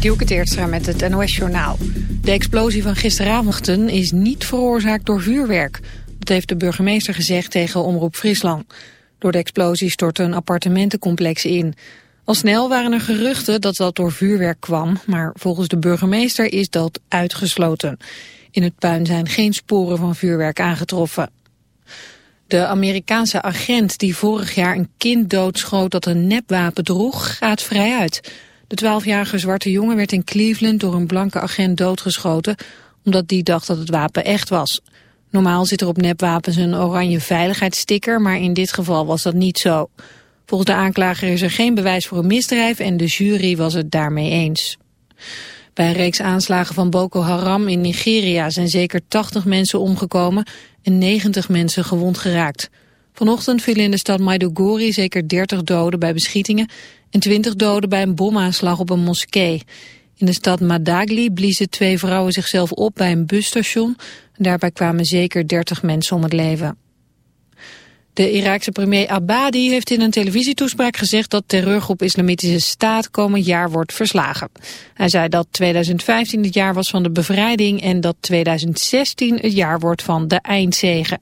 Dielke Teertstra met het NOS-journaal. De explosie van gisteravond is niet veroorzaakt door vuurwerk. Dat heeft de burgemeester gezegd tegen Omroep Friesland. Door de explosie stortte een appartementencomplex in. Al snel waren er geruchten dat dat door vuurwerk kwam... maar volgens de burgemeester is dat uitgesloten. In het puin zijn geen sporen van vuurwerk aangetroffen. De Amerikaanse agent die vorig jaar een kind doodschoot dat een nepwapen droeg, gaat vrij uit... De 12-jarige zwarte jongen werd in Cleveland door een blanke agent doodgeschoten omdat die dacht dat het wapen echt was. Normaal zit er op nepwapens een oranje veiligheidssticker, maar in dit geval was dat niet zo. Volgens de aanklager is er geen bewijs voor een misdrijf en de jury was het daarmee eens. Bij een reeks aanslagen van Boko Haram in Nigeria zijn zeker 80 mensen omgekomen en 90 mensen gewond geraakt. Vanochtend vielen in de stad Maiduguri zeker 30 doden bij beschietingen en 20 doden bij een bomaanslag op een moskee. In de stad Madagli bliezen twee vrouwen zichzelf op bij een busstation. Daarbij kwamen zeker 30 mensen om het leven. De Iraakse premier Abadi heeft in een televisietoespraak gezegd dat terreurgroep Islamitische Staat komend jaar wordt verslagen. Hij zei dat 2015 het jaar was van de bevrijding en dat 2016 het jaar wordt van de eindzegen.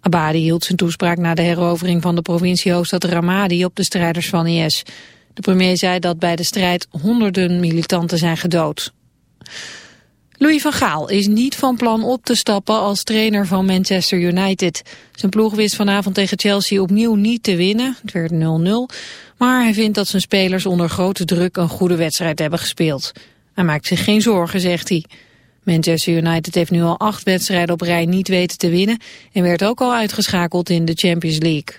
Abadi hield zijn toespraak na de herovering van de provinciehoofdstad Ramadi op de strijders van IS. De premier zei dat bij de strijd honderden militanten zijn gedood. Louis van Gaal is niet van plan op te stappen als trainer van Manchester United. Zijn ploeg wist vanavond tegen Chelsea opnieuw niet te winnen. Het werd 0-0. Maar hij vindt dat zijn spelers onder grote druk een goede wedstrijd hebben gespeeld. Hij maakt zich geen zorgen, zegt hij. Manchester United heeft nu al acht wedstrijden op rij niet weten te winnen... en werd ook al uitgeschakeld in de Champions League.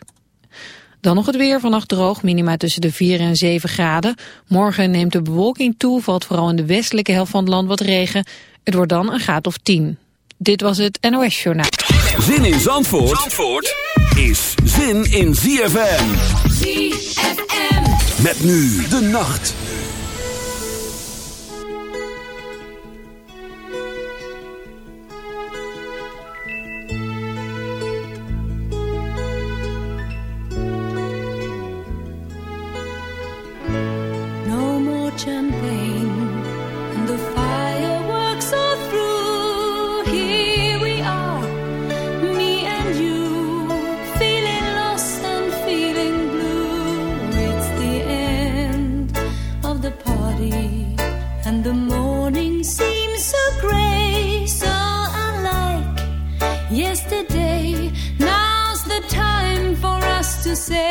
Dan nog het weer, vannacht droog, minima tussen de 4 en 7 graden. Morgen neemt de bewolking toe, valt vooral in de westelijke helft van het land wat regen. Het wordt dan een graad of 10. Dit was het NOS Journaal. Zin in Zandvoort, Zandvoort is zin in ZFM. ZFM. Met nu de nacht. say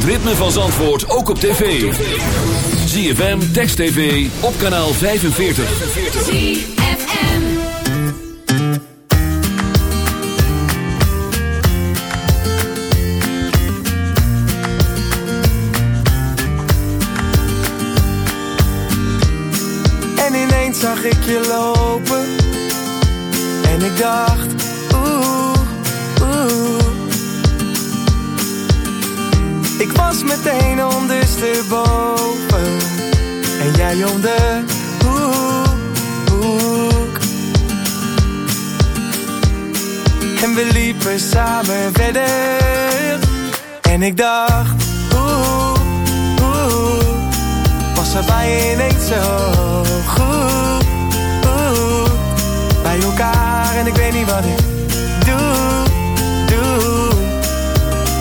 het ritme van Zandvoort ook op tv. ZFM, Text TV, op kanaal 45. ZFM. En ineens zag ik je lopen. En ik dacht, was meteen ondersteboven. En jij om de hoek, hoek. En we liepen samen verder. En ik dacht, oeh, oeh. Was er bij ineens zo goed. Bij elkaar en ik weet niet wat ik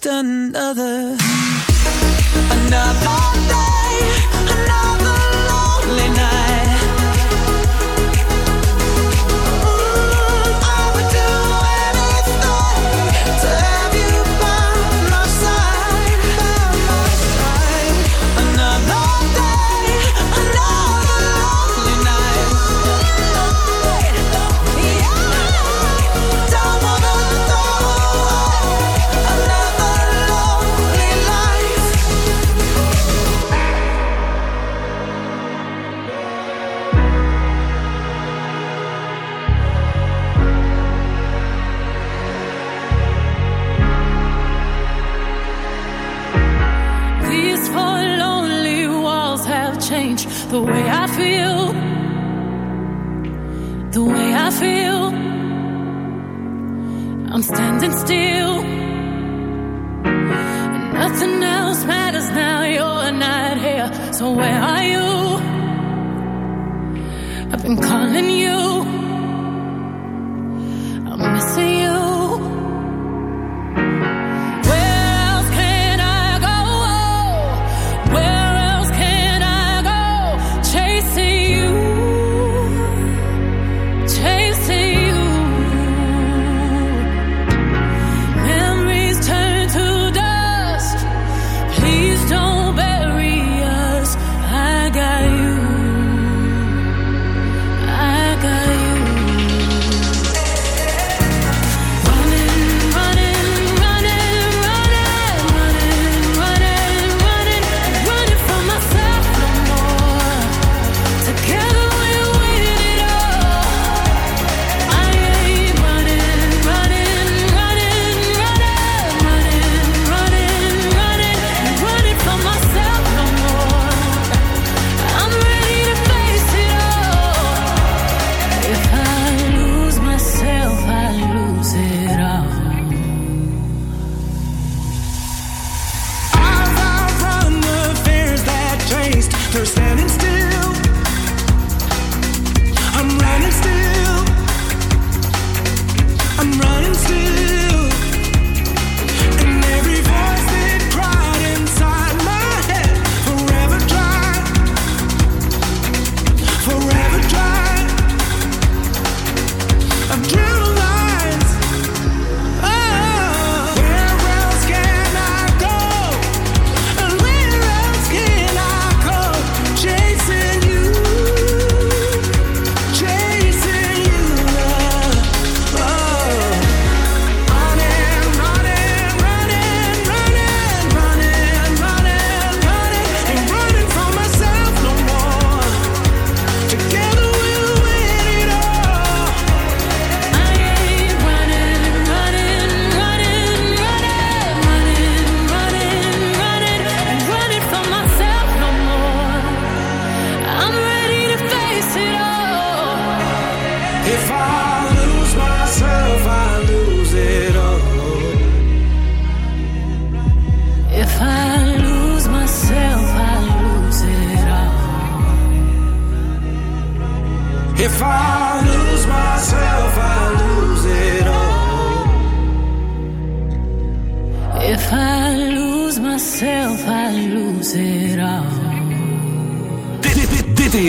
Just another,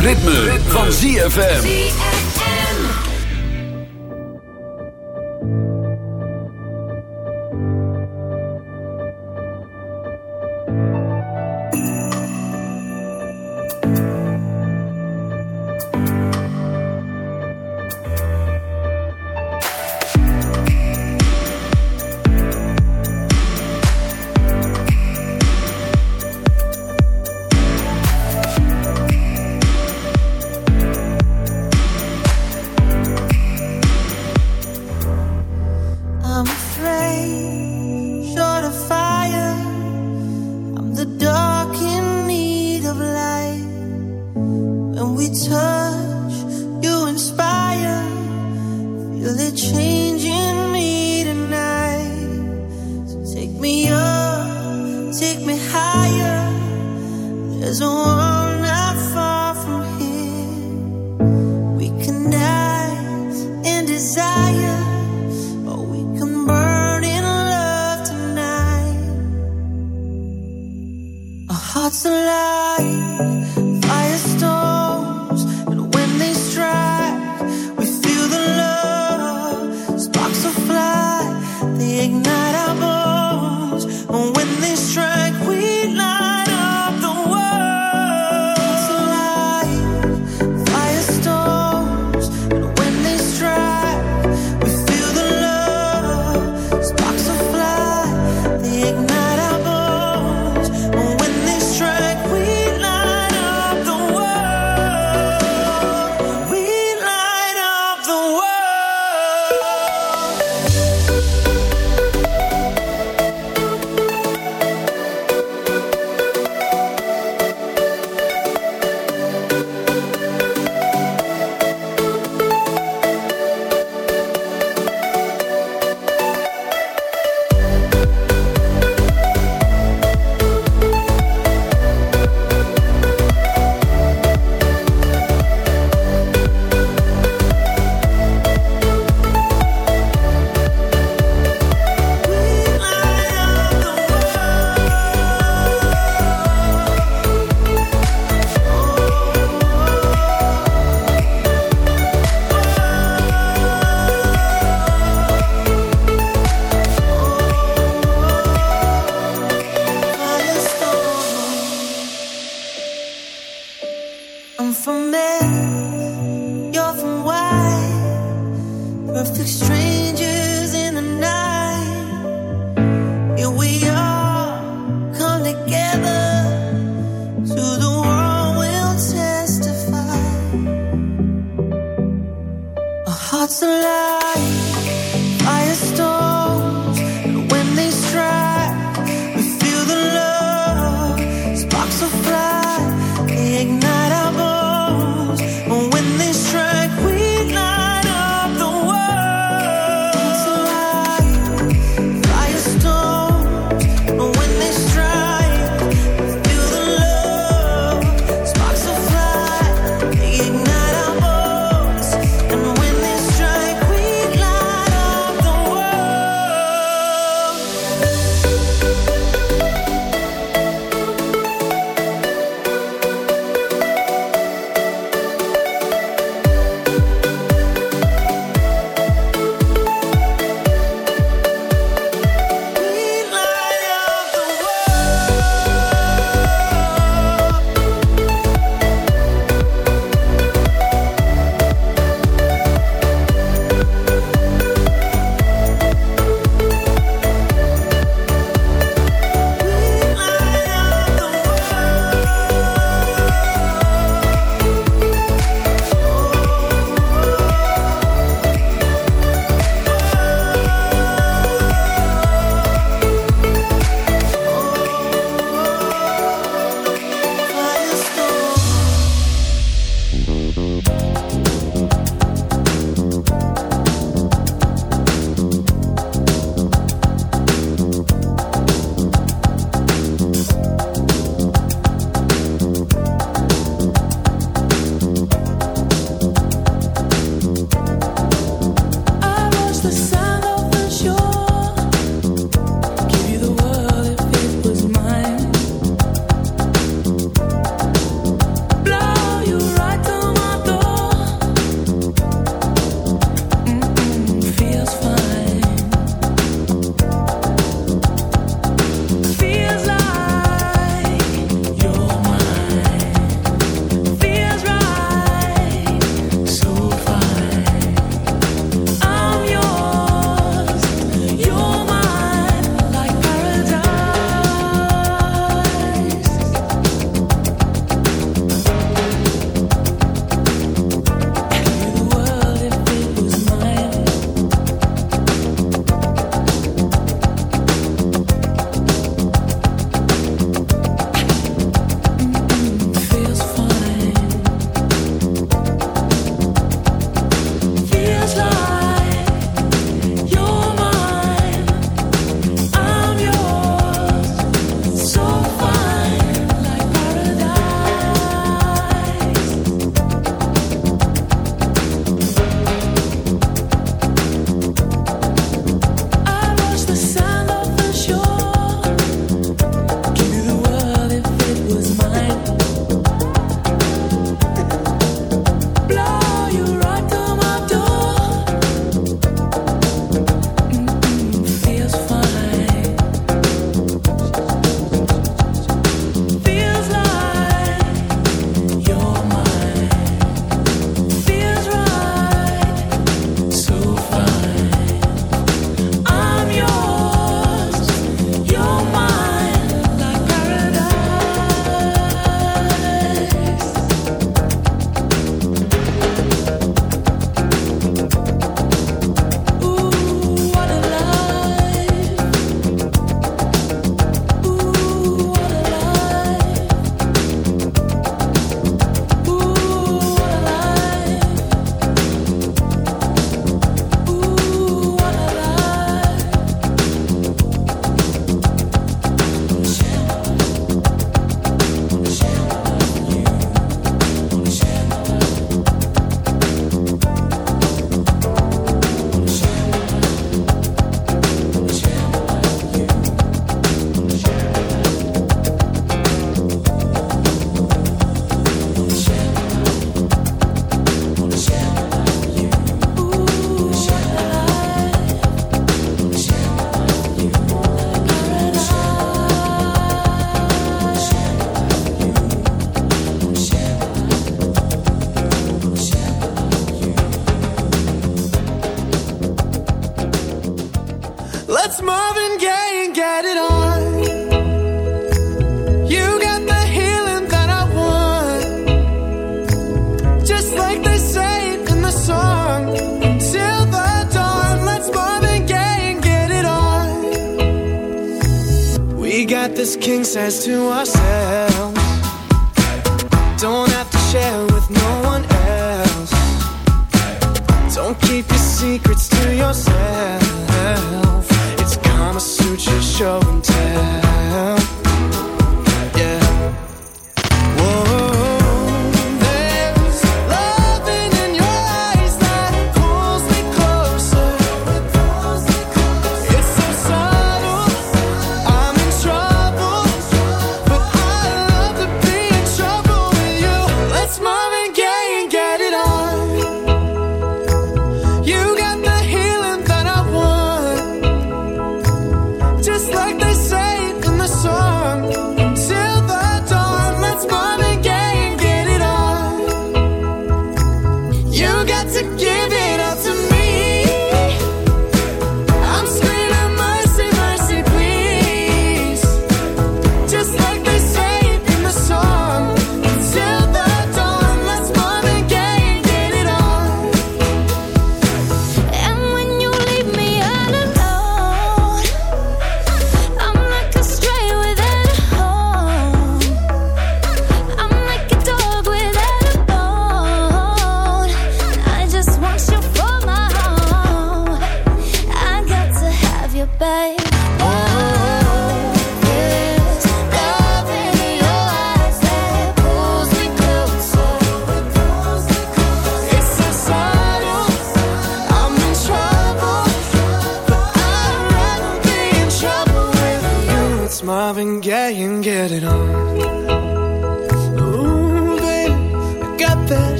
Ritme, van ZFM.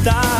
estar.